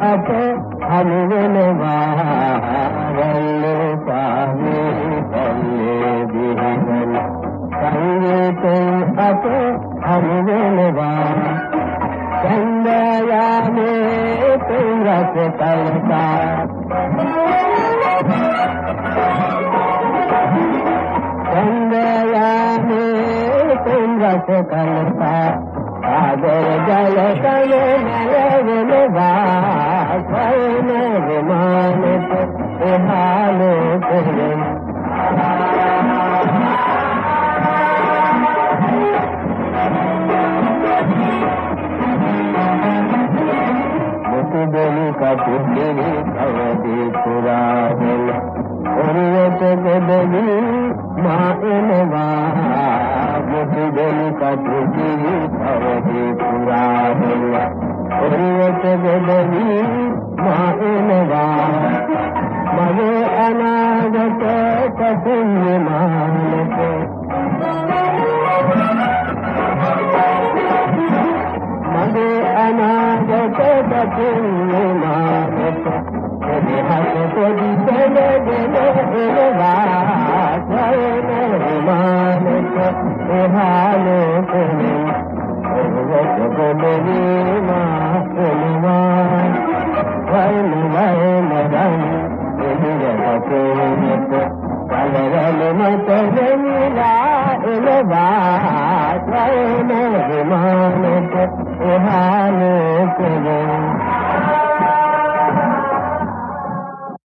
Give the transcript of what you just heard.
पके अनुगुणवा रंगे स्वामी पल्ले बिहन संगे तो पके अनुगुणवा चंदया में तुरस तलका चंदया में तुरस कलका आदर जल कले नलवा कपिते भवति माइन मुदगल कपिते भवति पुराणिल उर्वत गदगी माइन मगे अनागत कपिल मासी हाल करें